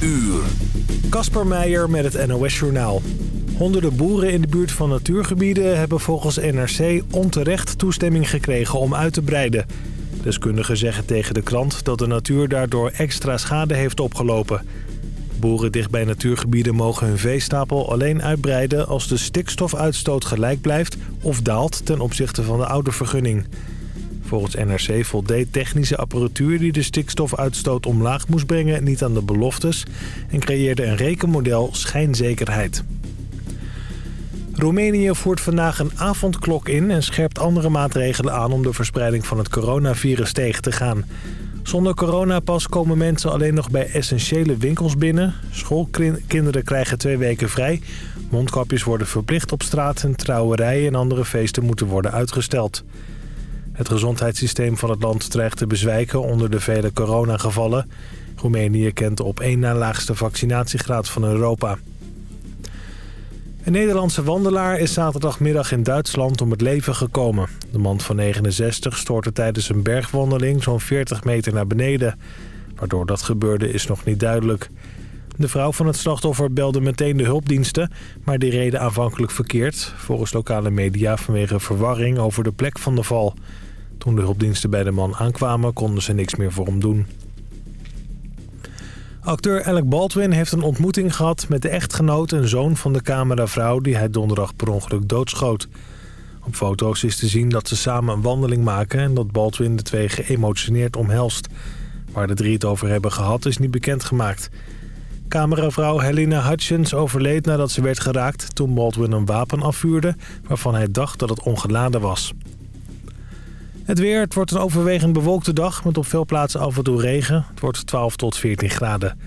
uur. Kasper Meijer met het NOS Journaal. Honderden boeren in de buurt van natuurgebieden hebben volgens NRC onterecht toestemming gekregen om uit te breiden. Deskundigen zeggen tegen de krant dat de natuur daardoor extra schade heeft opgelopen. Boeren dicht bij natuurgebieden mogen hun veestapel alleen uitbreiden als de stikstofuitstoot gelijk blijft of daalt ten opzichte van de oude vergunning. Volgens NRC voldeed technische apparatuur die de stikstofuitstoot omlaag moest brengen niet aan de beloftes en creëerde een rekenmodel schijnzekerheid. Roemenië voert vandaag een avondklok in en scherpt andere maatregelen aan om de verspreiding van het coronavirus tegen te gaan. Zonder coronapas komen mensen alleen nog bij essentiële winkels binnen. Schoolkinderen krijgen twee weken vrij. Mondkapjes worden verplicht op straat en trouwerijen en andere feesten moeten worden uitgesteld. Het gezondheidssysteem van het land dreigt te bezwijken onder de vele coronagevallen. Roemenië kent op één na laagste vaccinatiegraad van Europa. Een Nederlandse wandelaar is zaterdagmiddag in Duitsland om het leven gekomen. De man van 69 stortte tijdens een bergwandeling zo'n 40 meter naar beneden. Waardoor dat gebeurde is nog niet duidelijk. De vrouw van het slachtoffer belde meteen de hulpdiensten, maar die reden aanvankelijk verkeerd. Volgens lokale media vanwege verwarring over de plek van de val. Toen de hulpdiensten bij de man aankwamen konden ze niks meer voor hem doen. Acteur Alec Baldwin heeft een ontmoeting gehad met de echtgenoot en zoon van de cameravrouw die hij donderdag per ongeluk doodschoot. Op foto's is te zien dat ze samen een wandeling maken en dat Baldwin de twee geëmotioneerd omhelst. Waar de drie het over hebben gehad is niet bekendgemaakt. Cameravrouw Helena Hutchins overleed nadat ze werd geraakt toen Baldwin een wapen afvuurde waarvan hij dacht dat het ongeladen was. Het weer, het wordt een overwegend bewolkte dag met op veel plaatsen af en toe regen. Het wordt 12 tot 14 graden.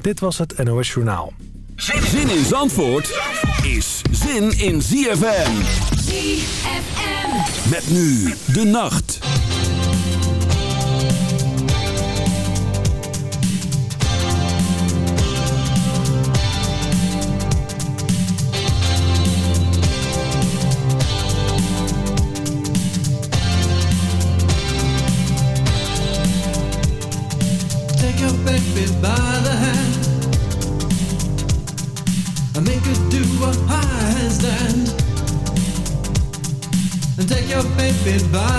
Dit was het NOS Journaal. Zin in Zandvoort is zin in ZFM. ZFM. Met nu de nacht. Baby by the hand and make her do a handstand. And take your baby by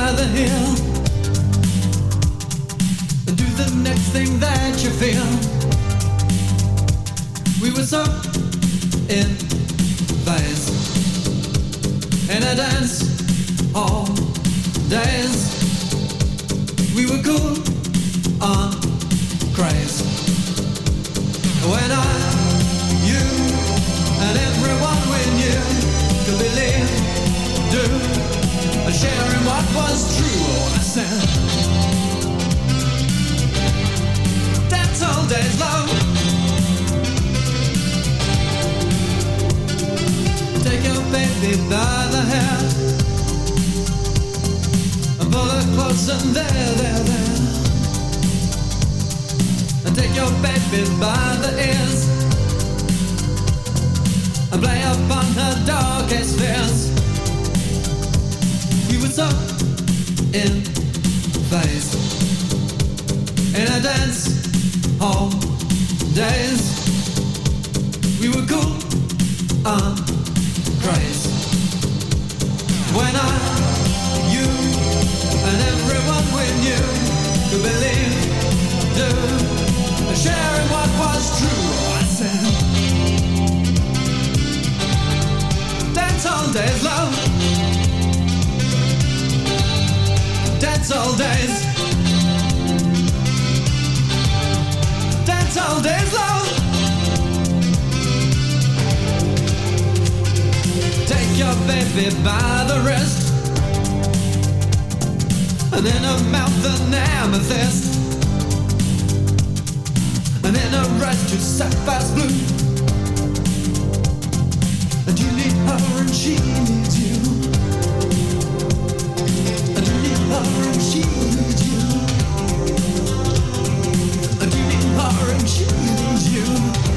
We were cool and crazy when I, you, and everyone we knew could believe, do sharing what was true. I said, dance all days, love. Dance all days. Dance all days, love. Your baby by the wrist, and in her mouth an amethyst and in a rush to sapphire's blue. And you need her and she needs you. And you need her and she needs you. And you need her and she needs you.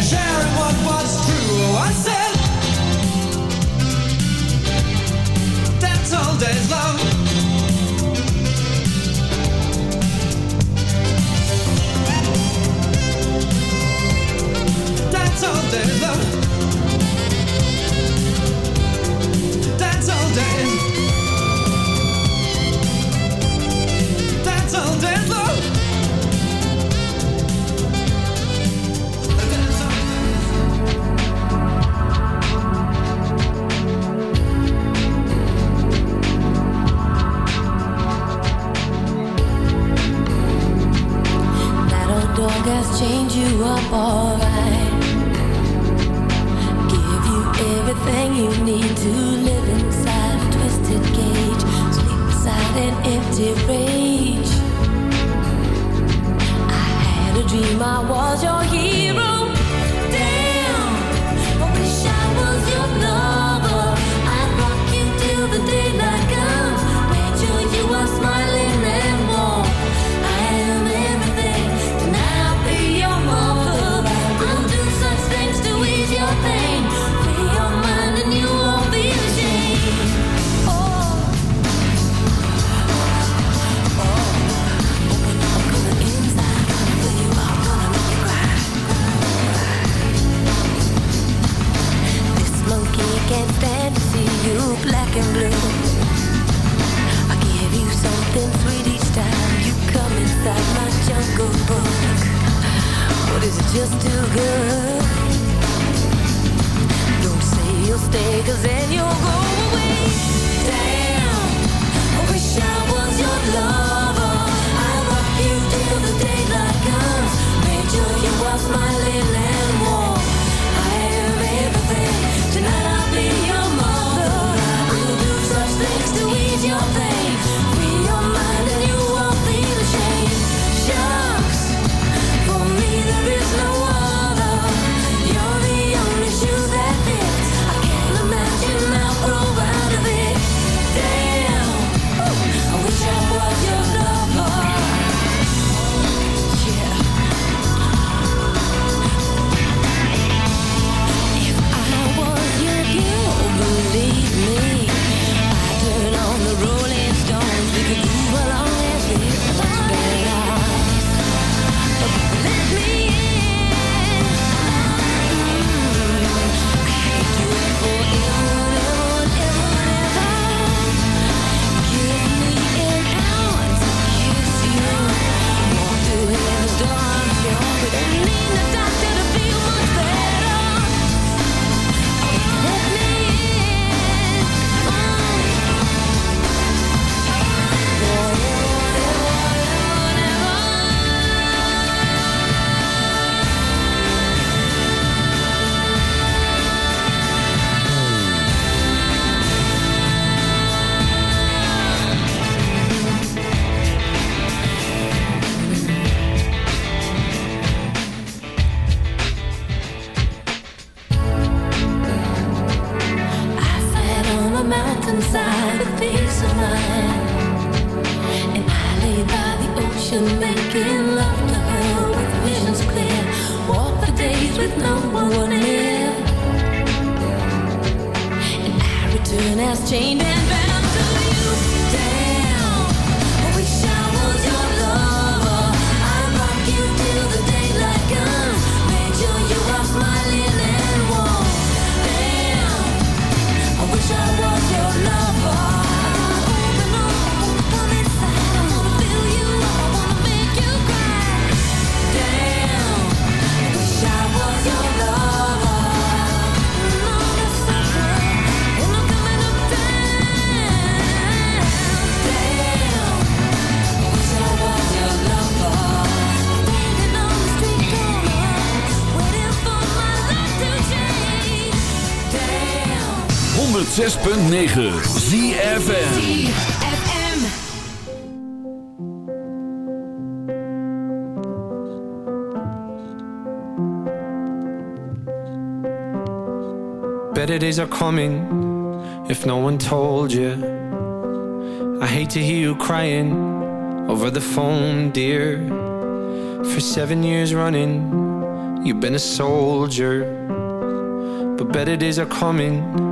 sharing what was true. Oh, I said, that's all there's love. All there's love. 106.9 ZFM Better days are coming, if no one told you I hate to hear you crying over the phone, dear. For seven years running, you've been a soldier. But better days are coming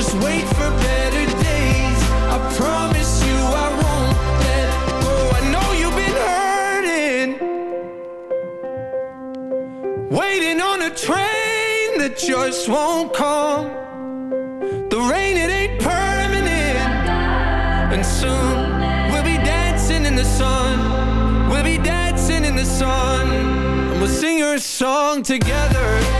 Just wait for better days. I promise you I won't let go. I know you've been hurting. Waiting on a train that just won't come. The rain, it ain't permanent. And soon we'll be dancing in the sun. We'll be dancing in the sun. And we'll sing your song together.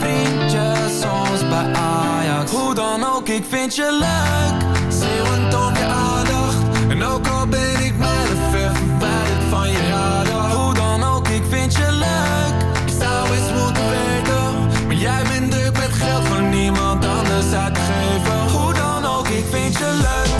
vriendjes soms bij Ajax? Hoe dan ook, ik vind je leuk. Zeeuwen om je aandacht. En ook al ben ik mijlenver verwijderd van je radar. Hoe dan ook, ik vind je leuk. Ik zou eens moeten werken Maar jij bent druk met geld van niemand anders uitgeven Hoe dan ook, ik vind je leuk.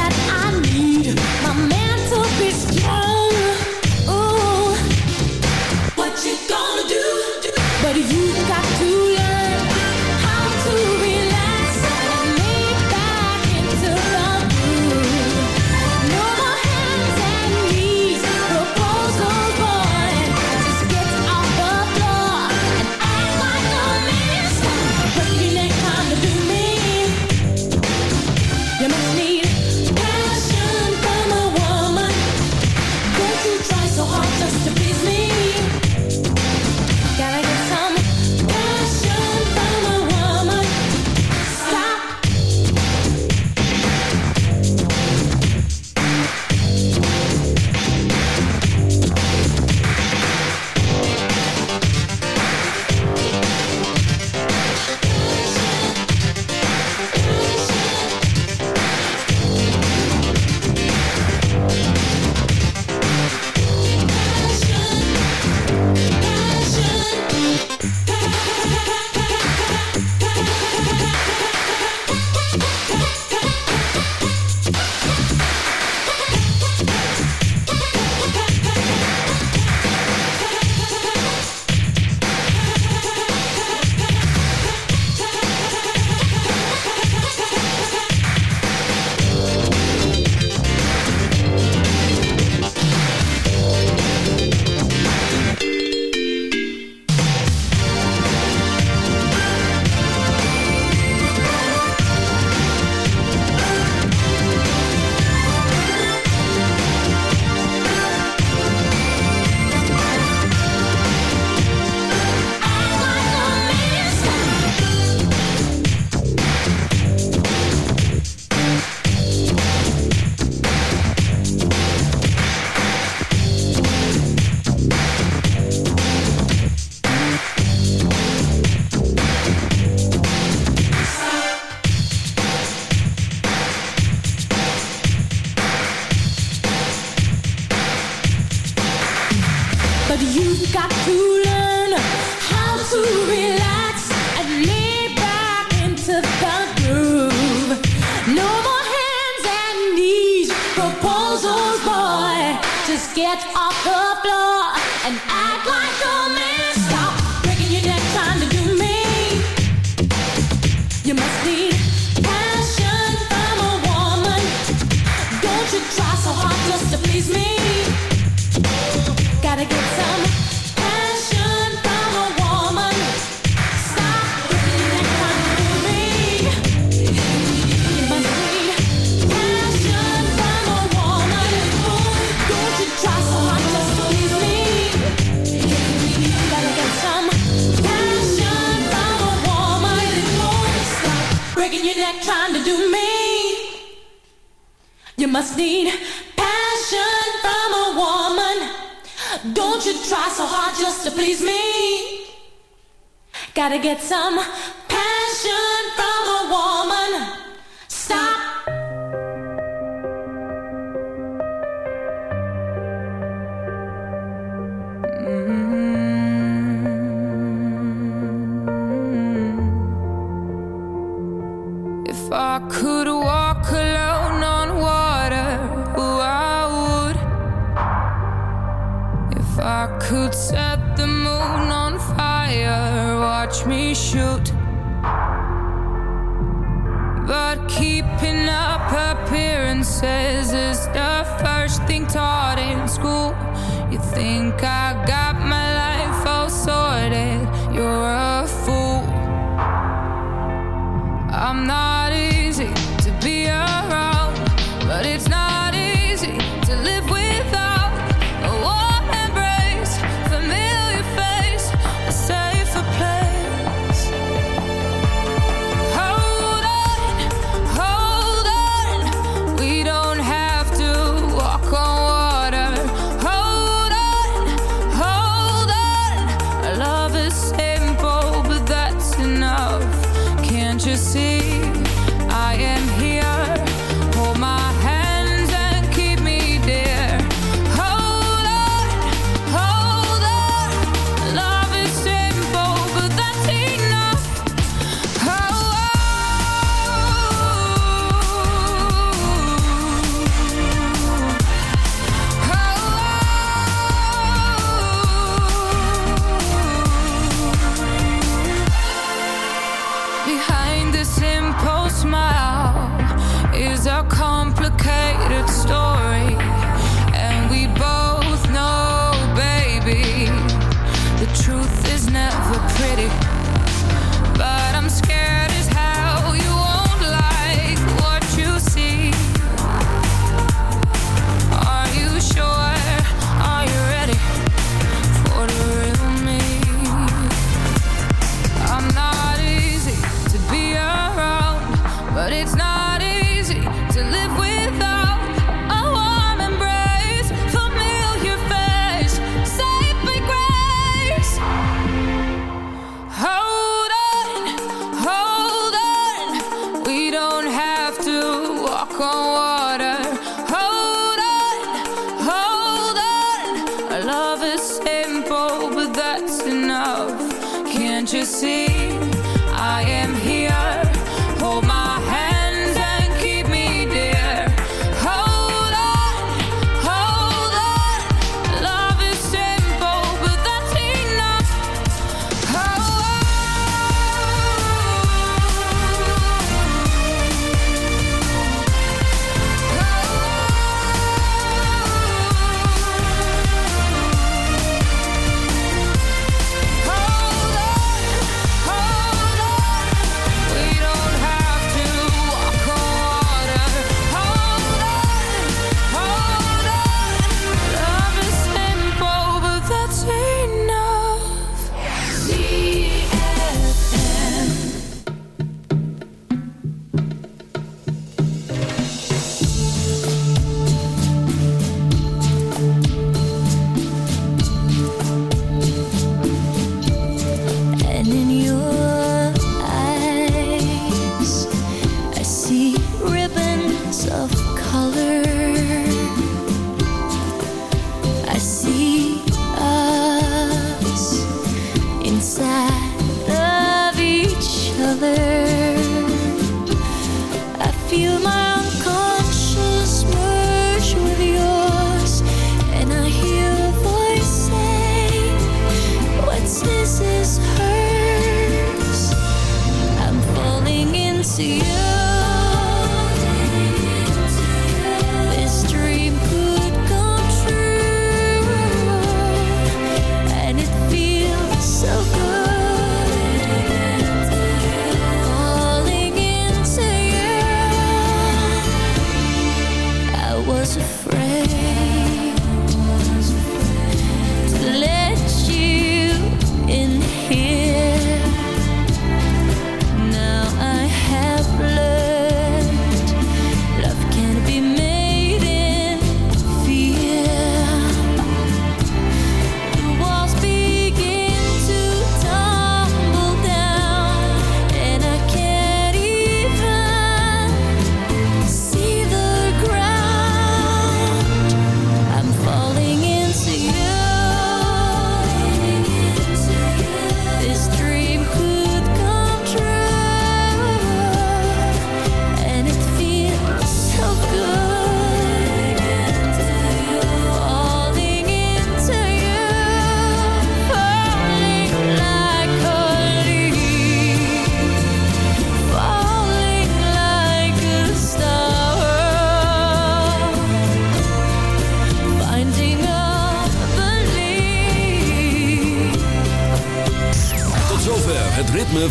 that I need.